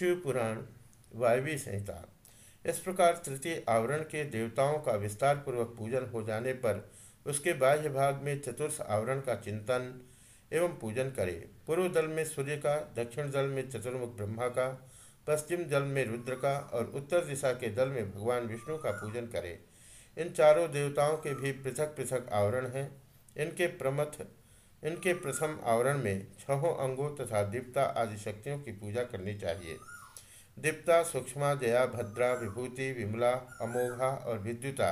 शिव पुराण वायवी संहिता। इस प्रकार तृतीय आवरण के देवताओं का विस्तार पूर्वक पूजन हो जाने पर उसके बाह्य भाग में चतुर्थ आवरण का चिंतन एवं पूजन करें। पूर्व दल में सूर्य का, दक्षिण दल में चतुर्मुख ब्रह्मा का, पश्चिम दल में रुद्र का और उत्तर दिशा के दल में भगवान विष्णु का पूजन करें। इन चारों देवताओं के भी पृथक पृथक आवरण हैं। इनके प्रमथ इनके प्रथम आवरण में छहों अंगों तथा दीप्ता आदि शक्तियों की पूजा करनी चाहिए। दीप्ता, सूक्ष्मा, जया, भद्रा, विभूति, विमला, अमोघा और विद्युता,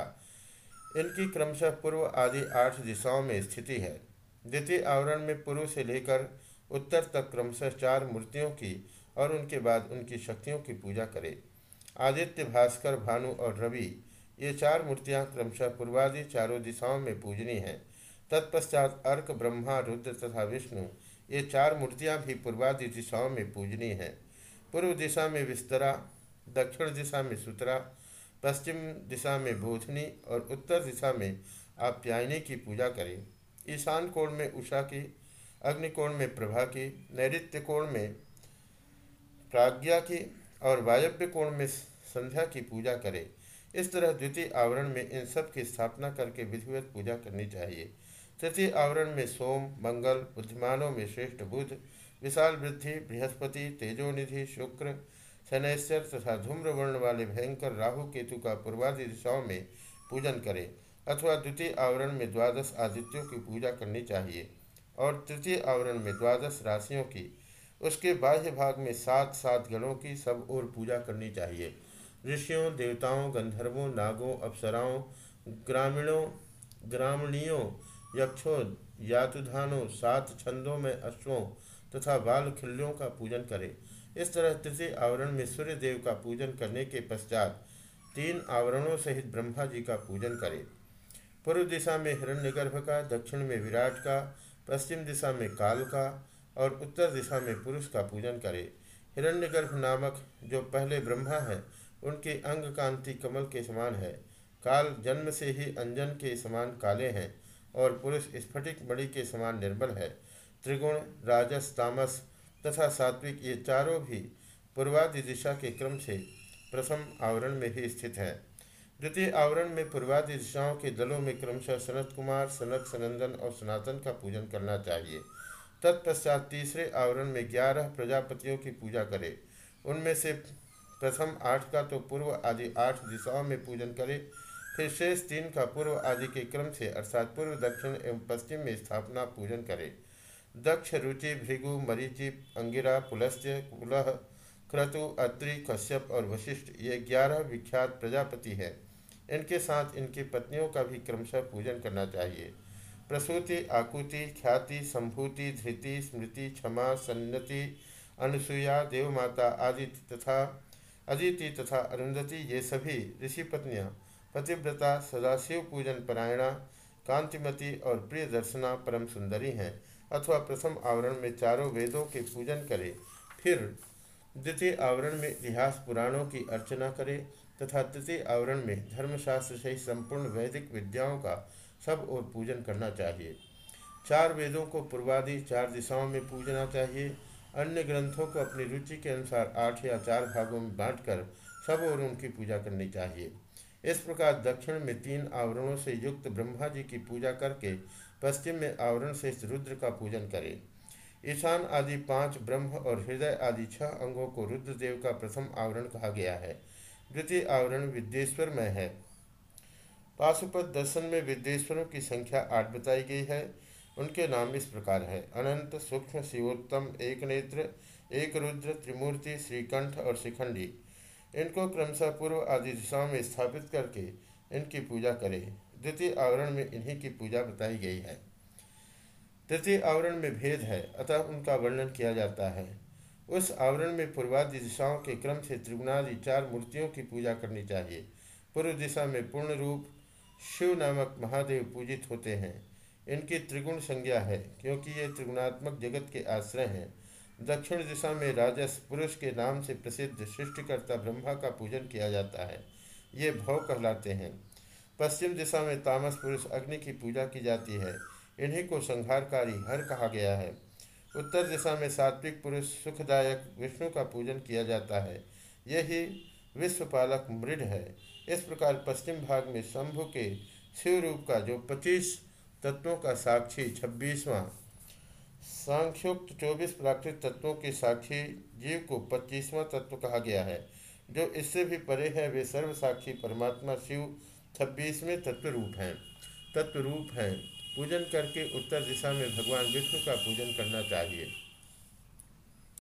इनकी क्रमशः पूर्व आदि आठ दिशाओं में स्थिति है। द्वितीय आवरण में पूर्व से लेकर उत्तर तक क्रमशः चार मूर्तियों की और उनके बाद उनकी शक्तियों की पूजा करें। आदित्य, भास्कर, भानु और रवि, ये चार मूर्तियाँ क्रमशः पूर्वादि चारों दिशाओं में पूजनी हैं। तत्पश्चात अर्क, ब्रह्मा, रुद्र तथा विष्णु, ये चार मूर्तियाँ भी पूर्वादि दिशाओं में पूजनी हैं। पूर्व दिशा में विस्तरा, दक्षिण दिशा में सुतरा, पश्चिम दिशा में बोधनी और उत्तर दिशा में आप्यायनी की पूजा करें। ईशान कोण में उषा की अग्निकोण में प्रभा की नैत्य कोण में प्राज्ञा की और वायव्य कोण में संध्या की पूजा करें। इस तरह द्वितीय आवरण में इन सब की स्थापना करके विधिवत पूजा करनी चाहिए। तृतीय आवरण में सोम, मंगल, बुद्धिमानों में श्रेष्ठ बुध, विशाल वृद्धि, बृहस्पति, तेजोनिधि, शुक्र शनैश्वर तथा धूम्र वर्ण वाले भयंकर राहु केतु का पूर्वादि दिशाओं में पूजन करें अथवा द्वितीय आवरण में द्वादश आदित्यों की पूजा करनी चाहिए और तृतीय आवरण में द्वादश राशियों की, उसके बाह्य भाग में सात सात गणों की सब ओर पूजा करनी चाहिए। ऋषियों, देवताओं, गंधर्वों, नागों, अप्सराओं, ग्रामीणों, ग्रामणियों यक्षों, यातुधानों, सात छंदों में अश्वों तथा बाल खिल्लियों का पूजन करें। इस तरह तृतीय आवरण में सूर्य देव का पूजन करने के पश्चात तीन आवरणों सहित ब्रह्मा जी का पूजन करें। पूर्व दिशा में हिरण्यगर्भ का, दक्षिण में विराट का, पश्चिम दिशा में काल का और उत्तर दिशा में पुरुष का पूजन करें। हिरण्यगर्भ नामक जो पहले ब्रह्मा है, उनके अंग कांति कमल के समान है। काल जन्म से ही अंजन के समान काले हैं। और पुरुष स्फटिक मणि के समान निर्बल है। त्रिगुण, राजस, तामस तथा सात्विक ये चारों भी पूर्वादि दिशा के क्रम से प्रथम आवरण में ही स्थित है। द्वितीय आवरण में पूर्वादि दिशाओं के दलों में क्रमशः सनत कुमार, सनत सनंदन और सनातन का पूजन करना चाहिए। तत्पश्चात तीसरे आवरण में ग्यारह प्रजापतियों की पूजा करें। उनमें से प्रथम आठ का तो पूर्व आदि आठ दिशाओं में पूजन करें। फिर शेष तीन का पूर्व आदि के क्रम से, अर्थात पूर्व, दक्षिण एवं पश्चिम में स्थापना पूजन करें। दक्ष रुचि, भृगु, मरीचि, अंगिरा पुलस्त्य कुलह, क्रतु, अत्रि, कश्यप और वशिष्ठ, ये ग्यारह विख्यात प्रजापति हैं। इनके साथ इनकी पत्नियों का भी क्रमशः पूजन करना चाहिए। प्रसूति, आकुति, ख्याति, संभूति, धृति, स्मृति, क्षमा, सन्नति अनुसुया देवमाता आदि तथा अदिति तथा अरुंधति, ये सभी ऋषि पत्नियाँ पतिव्रता, सदाशिव पूजन परायणा, कांतिमती और प्रिय दर्शना परम सुंदरी हैं। अथवा प्रथम आवरण में चारों वेदों के पूजन करें, फिर द्वितीय आवरण में इतिहास पुराणों की अर्चना करें, तथा तृतीय आवरण में धर्मशास्त्र सहित संपूर्ण वैदिक विद्याओं का सब और पूजन करना चाहिए। चार वेदों को पूर्वादि चार दिशाओं में पूजना चाहिए। अन्य ग्रंथों को अपनी रुचि के अनुसार आठ या चार भागों में बांटकर सब और उनकी पूजा करनी चाहिए। इस प्रकार दक्षिण में तीन आवरणों से युक्त ब्रह्मा जी की पूजा करके पश्चिम में आवरण से रुद्र का पूजन करें। ईशान आदि पाँच ब्रह्म और हृदय आदि छह अंगों को रुद्रदेव का प्रथम आवरण कहा गया है। द्वितीय आवरण विद्येश्वर में है। पाशुपत दर्शन में विद्येश्वरों की संख्या आठ बताई गई है। उनके नाम इस प्रकार है। अनंत, सूक्ष्म, शिवोत्तम, एक नेत्र, एक रुद्र, त्रिमूर्ति, श्रीकंठ और शिखंडी। इनको क्रमशः पूर्व आदि दिशाओं में स्थापित करके इनकी पूजा करें। द्वितीय आवरण में इन्हीं की पूजा बताई गई है। तृतीय आवरण में भेद है, अतः उनका वर्णन किया जाता है। उस आवरण में पूर्वादि दिशाओं के क्रम से त्रिगुणादि चार मूर्तियों की पूजा करनी चाहिए। पूर्व दिशा में पूर्ण रूप शिव नामक महादेव पूजित होते हैं। इनकी त्रिगुण संज्ञा है, क्योंकि ये त्रिगुणात्मक जगत के आश्रय हैं। दक्षिण दिशा में राजस पुरुष के नाम से प्रसिद्ध सृष्टिकर्ता ब्रह्मा का पूजन किया जाता है। ये भव कहलाते हैं। पश्चिम दिशा में तामस पुरुष अग्नि की पूजा की जाती है। इन्हीं को संहारकारी हर कहा गया है। उत्तर दिशा में सात्विक पुरुष सुखदायक विष्णु का पूजन किया जाता है। यही विश्वपालक मृड है। इस प्रकार पश्चिम भाग में शंभु के शिव रूप का जो पच्चीस तत्वों का साक्षी छब्बीसवां सांख्योक्त चौबीस प्राकृतिक तत्वों के साक्षी जीव को पच्चीसवां तत्व कहा गया है। जो इससे भी परे है, वे सर्व साक्षी परमात्मा, शिव, छब्बीसवें तत्व रूप हैं। तत्व रूप हैं। पूजन करके उत्तर दिशा में भगवान विष्णु का पूजन करना चाहिए।